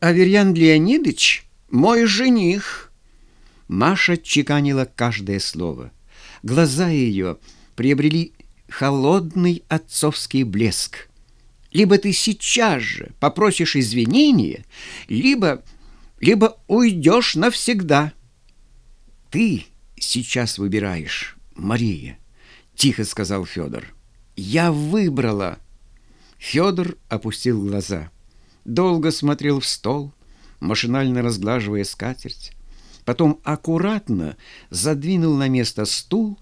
Аверьян Леонидович — мой жених. Маша чеканила каждое слово. Глаза ее приобрели холодный отцовский блеск. Либо ты сейчас же попросишь извинения, либо, либо уйдешь навсегда. Ты сейчас выбираешь, Мария, тихо сказал Федор. Я выбрала. Федор опустил глаза. Долго смотрел в стол, машинально разглаживая скатерть. Потом аккуратно задвинул на место стул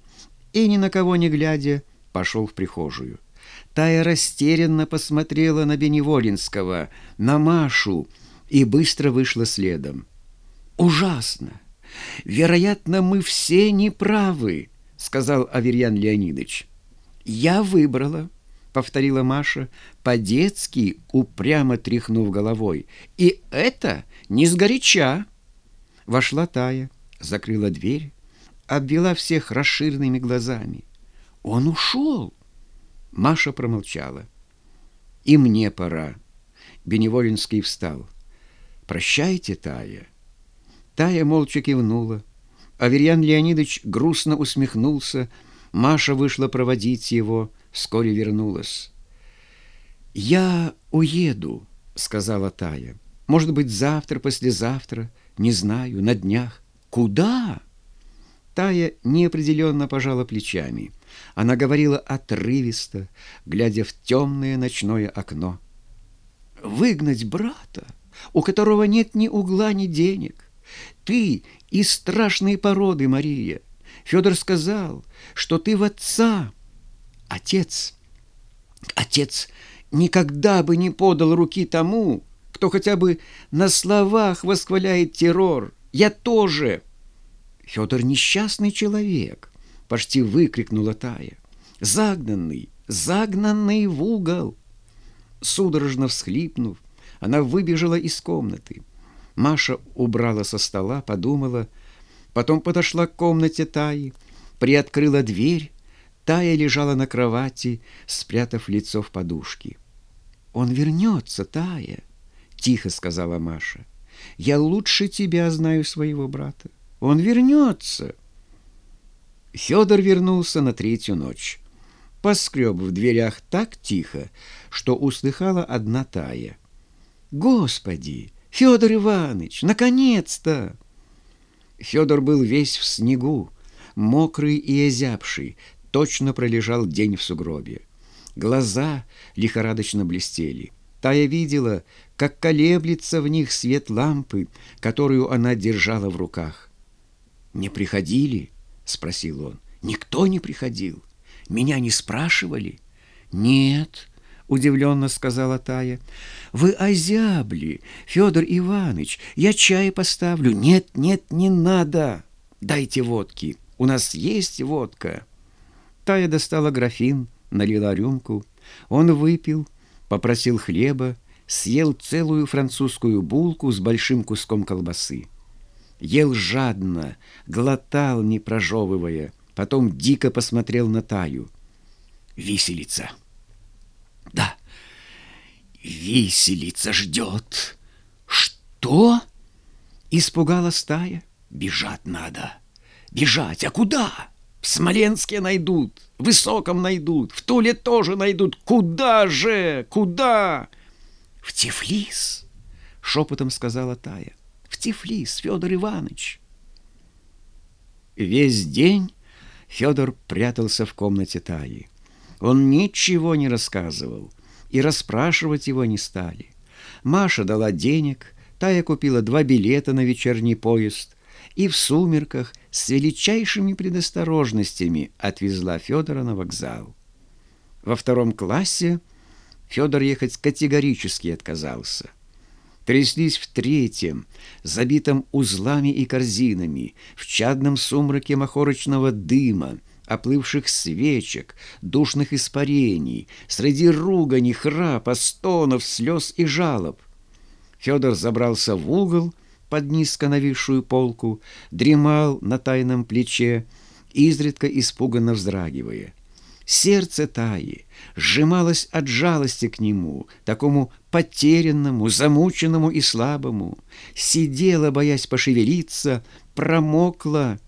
и, ни на кого не глядя, пошел в прихожую. Тая растерянно посмотрела на Беневолинского, на Машу и быстро вышла следом. «Ужасно! Вероятно, мы все неправы», — сказал Аверьян Леонидович. «Я выбрала», — повторила Маша, по-детски упрямо тряхнув головой. «И это не сгоряча». Вошла Тая, закрыла дверь, обвела всех расширенными глазами. «Он ушел!» Маша промолчала. «И мне пора». Беневолинский встал. «Прощайте, Тая». Тая молча кивнула. Аверьян Леонидович грустно усмехнулся. Маша вышла проводить его, вскоре вернулась. «Я уеду», — сказала Тая. «Может быть, завтра, послезавтра, не знаю, на днях». «Куда?» Тая неопределенно пожала плечами. Она говорила отрывисто, глядя в темное ночное окно. «Выгнать брата, у которого нет ни угла, ни денег. Ты из страшной породы, Мария. Федор сказал, что ты в отца. Отец, отец никогда бы не подал руки тому, кто хотя бы на словах восхваляет террор. Я тоже». Федор несчастный человек, почти выкрикнула Тая. Загнанный, загнанный в угол. Судорожно всхлипнув, она выбежала из комнаты. Маша убрала со стола, подумала, потом подошла к комнате Таи, приоткрыла дверь. Тая лежала на кровати, спрятав лицо в подушки. «Он вернется, Тая», — тихо сказала Маша. «Я лучше тебя знаю своего брата. Он вернется. Федор вернулся на третью ночь. Поскреб в дверях так тихо, что услыхала одна тая. «Господи, Федор Иванович, наконец-то!» Федор был весь в снегу, мокрый и озябший, точно пролежал день в сугробе. Глаза лихорадочно блестели. Тая видела, как колеблется в них свет лампы, которую она держала в руках. «Не приходили?» — спросил он. «Никто не приходил. Меня не спрашивали?» «Нет», — удивленно сказала Тая. «Вы озябли, Федор Иванович. Я чай поставлю». «Нет, нет, не надо. Дайте водки. У нас есть водка». Тая достала графин, налила рюмку. Он выпил, попросил хлеба, съел целую французскую булку с большим куском колбасы ел жадно, глотал, не прожевывая, потом дико посмотрел на Таю. «Виселица!» «Да, виселица ждет!» «Что?» — испугалась Тая. «Бежать надо! Бежать! А куда?» В Смоленске найдут, в Высоком найдут, в Туле тоже найдут. Куда же? Куда? В Тифлис, шепотом сказала Тая в Тифлис, Федор Иванович. Весь день Федор прятался в комнате Таи. Он ничего не рассказывал, и расспрашивать его не стали. Маша дала денег, Тая купила два билета на вечерний поезд и в сумерках с величайшими предосторожностями отвезла Федора на вокзал. Во втором классе Федор ехать категорически отказался – тряслись в третьем, забитом узлами и корзинами, в чадном сумраке махорочного дыма, оплывших свечек, душных испарений, среди ругани, храпа, стонов, слез и жалоб. Федор забрался в угол под низко нависшую полку, дремал на тайном плече, изредка испуганно вздрагивая. Сердце Таи сжималось от жалости к нему, такому потерянному, замученному и слабому. Сидела, боясь пошевелиться, промокла.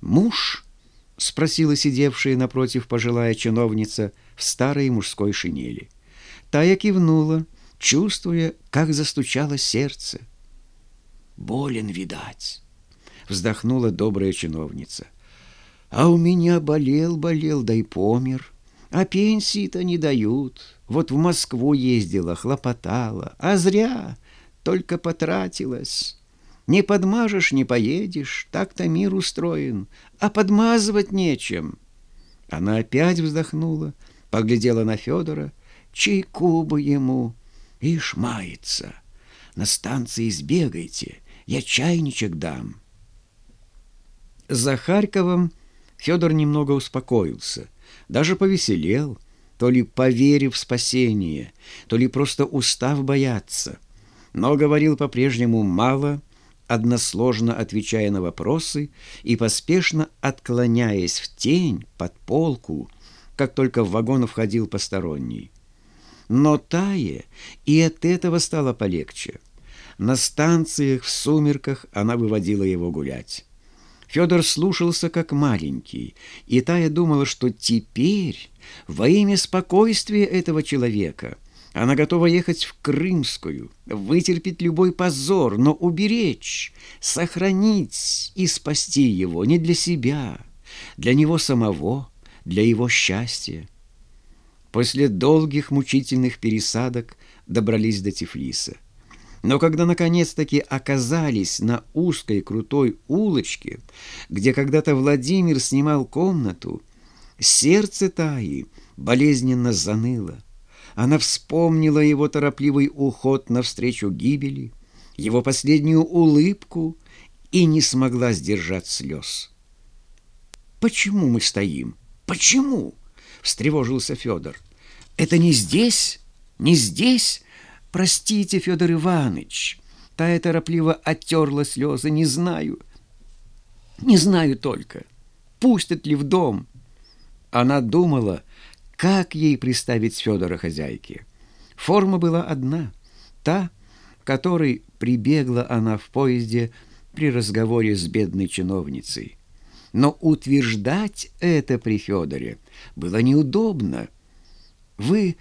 «Муж?» — спросила сидевшая напротив пожилая чиновница в старой мужской шинели. Тая кивнула, чувствуя, как застучало сердце. «Болен, видать», — вздохнула добрая чиновница. А у меня болел, болел, да и помер. А пенсии-то не дают. Вот в Москву ездила, хлопотала. А зря, только потратилась. Не подмажешь, не поедешь, так-то мир устроен. А подмазывать нечем. Она опять вздохнула, поглядела на Федора. Чайку бы ему. Ишь, мается. На станции сбегайте, я чайничек дам. За Харьковом Федор немного успокоился, даже повеселел, то ли поверив в спасение, то ли просто устав бояться. Но говорил по-прежнему мало, односложно отвечая на вопросы и поспешно отклоняясь в тень под полку, как только в вагон входил посторонний. Но Тае и от этого стало полегче. На станциях в сумерках она выводила его гулять. Федор слушался как маленький, и Тая думала, что теперь, во имя спокойствия этого человека, она готова ехать в Крымскую, вытерпеть любой позор, но уберечь, сохранить и спасти его не для себя, для него самого, для его счастья. После долгих мучительных пересадок добрались до Тифлиса. Но когда наконец-таки оказались на узкой крутой улочке, где когда-то Владимир снимал комнату, сердце Таи болезненно заныло. Она вспомнила его торопливый уход навстречу гибели, его последнюю улыбку и не смогла сдержать слез. «Почему мы стоим? Почему?» — встревожился Федор. «Это не здесь? Не здесь?» «Простите, Федор Иванович!» Тая торопливо оттерла слезы. «Не знаю, не знаю только, пустят ли в дом». Она думала, как ей приставить Федора хозяйке. Форма была одна, та, которой прибегла она в поезде при разговоре с бедной чиновницей. Но утверждать это при Федоре было неудобно. «Вы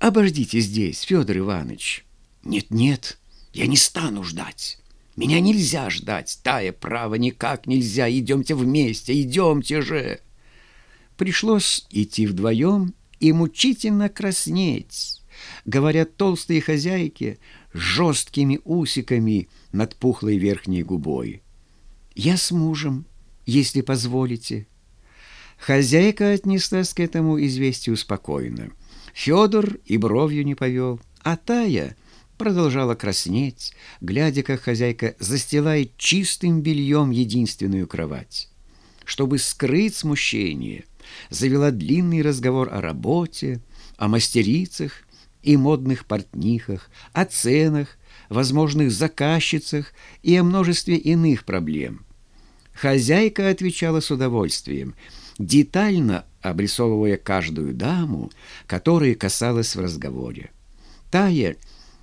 Обождите здесь, Федор Иванович. Нет-нет, я не стану ждать. Меня нельзя ждать. Тая, право, никак нельзя. Идемте вместе, идемте же. Пришлось идти вдвоем и мучительно краснеть. Говорят, толстые хозяйки с жесткими усиками над пухлой верхней губой. Я с мужем, если позволите. Хозяйка отнеслась к этому известию спокойно. Федор и бровью не повел, а Тая продолжала краснеть, глядя, как хозяйка застилает чистым бельем единственную кровать. Чтобы скрыть смущение, завела длинный разговор о работе, о мастерицах и модных портнихах, о ценах, возможных заказчицах и о множестве иных проблем. Хозяйка отвечала с удовольствием – детально обрисовывая каждую даму, которой касалась в разговоре. Тая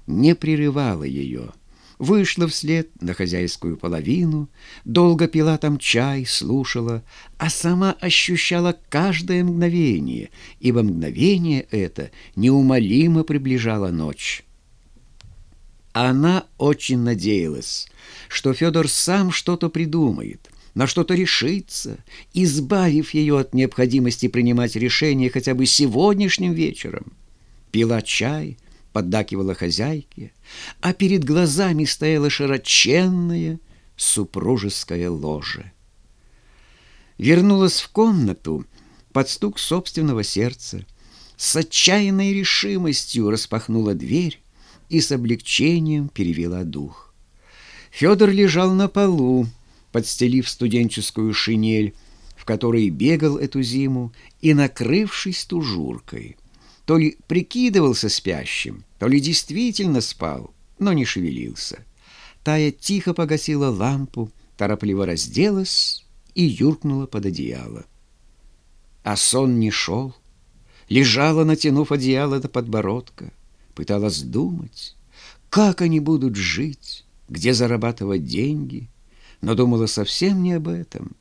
не прерывала ее, вышла вслед на хозяйскую половину, долго пила там чай, слушала, а сама ощущала каждое мгновение, ибо мгновение это неумолимо приближало ночь. Она очень надеялась, что Федор сам что-то придумает — на что-то решиться, избавив ее от необходимости принимать решение хотя бы сегодняшним вечером. Пила чай, поддакивала хозяйке, а перед глазами стояла широченная супружеское ложе. Вернулась в комнату под стук собственного сердца, с отчаянной решимостью распахнула дверь и с облегчением перевела дух. Федор лежал на полу, подстелив студенческую шинель, в которой бегал эту зиму, и накрывшись тужуркой. То ли прикидывался спящим, то ли действительно спал, но не шевелился. Тая тихо погасила лампу, торопливо разделась и юркнула под одеяло. А сон не шел. Лежала, натянув одеяло до подбородка. Пыталась думать, как они будут жить, где зарабатывать деньги. Но думала совсем не об этом.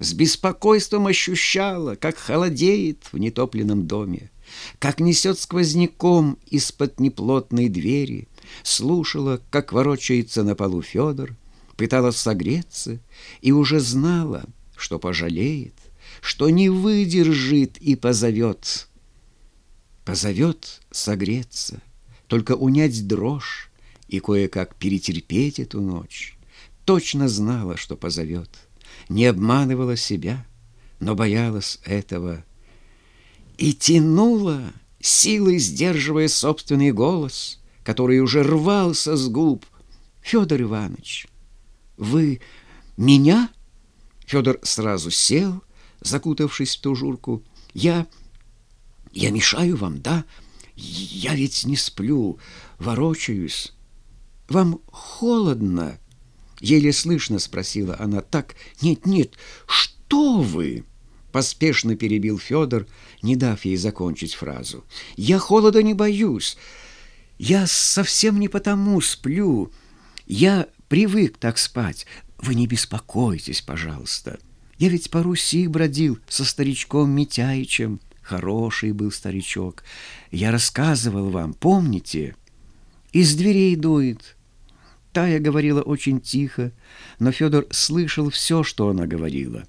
С беспокойством ощущала, как холодеет в нетопленном доме, как несет сквозняком из-под неплотной двери, слушала, как ворочается на полу Федор, пыталась согреться и уже знала, что пожалеет, что не выдержит и позовет. Позовет согреться, только унять дрожь и кое-как перетерпеть эту ночь. Точно знала, что позовет, не обманывала себя, но боялась этого. И тянула, силой сдерживая собственный голос, который уже рвался с губ. «Федор Иванович, вы меня?» Федор сразу сел, закутавшись в тужурку. «Я... я мешаю вам, да? Я ведь не сплю, ворочаюсь. Вам холодно?» Еле слышно спросила она. «Так, нет-нет, что вы?» Поспешно перебил Федор, не дав ей закончить фразу. «Я холода не боюсь. Я совсем не потому сплю. Я привык так спать. Вы не беспокойтесь, пожалуйста. Я ведь по Руси бродил со старичком Митяичем. Хороший был старичок. Я рассказывал вам, помните? Из дверей дует. Тая говорила очень тихо, но Федор слышал все, что она говорила,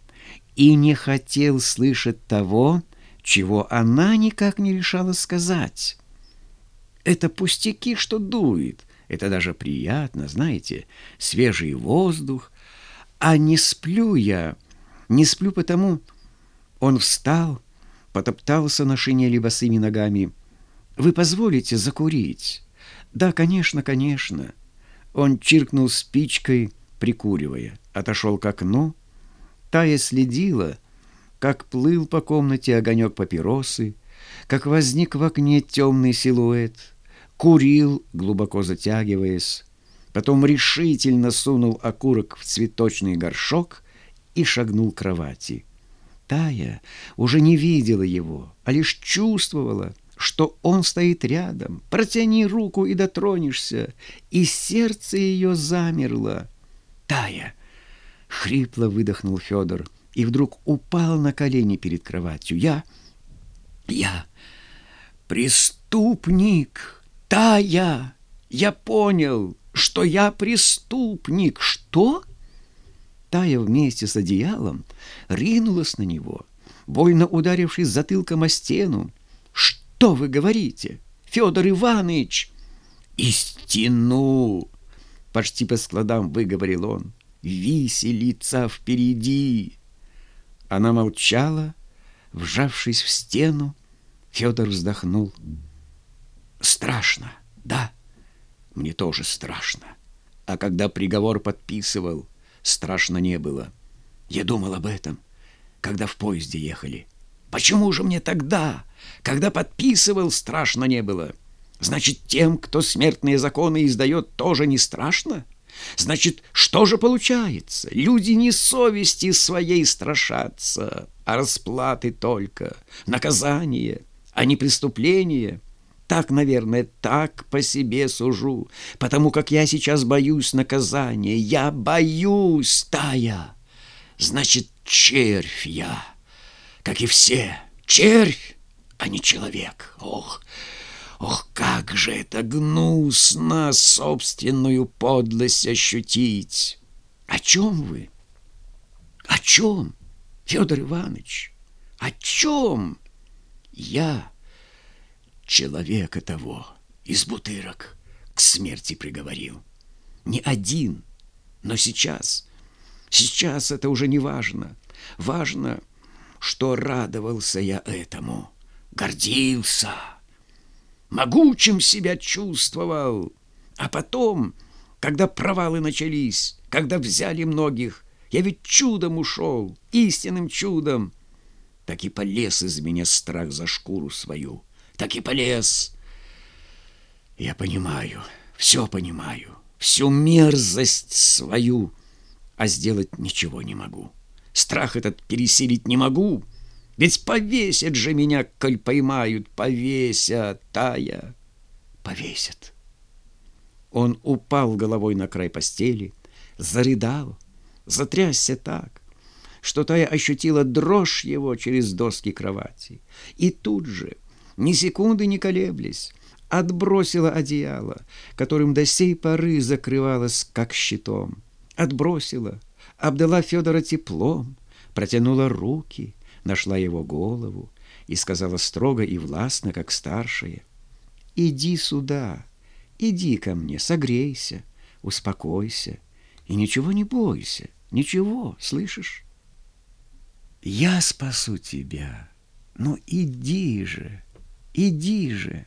и не хотел слышать того, чего она никак не решала сказать. Это пустяки, что дует. Это даже приятно, знаете, свежий воздух, а не сплю я, не сплю потому... Он встал, потоптался на шинели босыми ногами. «Вы позволите закурить?» «Да, конечно, конечно». Он чиркнул спичкой, прикуривая, отошел к окну. Тая следила, как плыл по комнате огонек папиросы, как возник в окне темный силуэт, курил, глубоко затягиваясь, потом решительно сунул окурок в цветочный горшок и шагнул к кровати. Тая уже не видела его, а лишь чувствовала, что он стоит рядом. Протяни руку и дотронешься, и сердце ее замерло. «Тая!» — хрипло выдохнул Федор и вдруг упал на колени перед кроватью. «Я... я... преступник! Тая! Я понял!» что я преступник. Что? Тая вместе с одеялом ринулась на него, больно ударившись затылком о стену. Что вы говорите, Федор Иванович? Истину! Почти по складам выговорил он. Виселица впереди. Она молчала, вжавшись в стену. Федор вздохнул. Страшно, да? Мне тоже страшно. А когда приговор подписывал, страшно не было. Я думал об этом, когда в поезде ехали. Почему же мне тогда, когда подписывал, страшно не было? Значит, тем, кто смертные законы издает, тоже не страшно? Значит, что же получается? Люди не совести своей страшатся, а расплаты только, наказание, а не преступление — так, наверное, так по себе сужу, потому как я сейчас боюсь наказания. Я боюсь, Тая. Значит, червь я, как и все. Червь, а не человек. Ох, ох, как же это гнусно собственную подлость ощутить. О чем вы? О чем, Федор Иванович? О чем? Я человека того из бутырок к смерти приговорил. Не один, но сейчас. Сейчас это уже не важно. Важно, что радовался я этому, гордился, могучим себя чувствовал. А потом, когда провалы начались, когда взяли многих, я ведь чудом ушел, истинным чудом, так и полез из меня страх за шкуру свою так и полез. Я понимаю, все понимаю, всю мерзость свою, а сделать ничего не могу. Страх этот пересилить не могу, Ведь повесят же меня, коль поймают, повесят, Тая, повесят. Он упал головой на край постели, зарыдал, затрясся так, что Тая ощутила дрожь его через доски кровати. И тут же, ни секунды не колеблясь, отбросила одеяло, которым до сей поры закрывалась как щитом. Отбросила, обдала Федора теплом, протянула руки, нашла его голову и сказала строго и властно, как старшая, «Иди сюда, иди ко мне, согрейся, успокойся и ничего не бойся, ничего, слышишь? Я спасу тебя, ну иди же, иди же».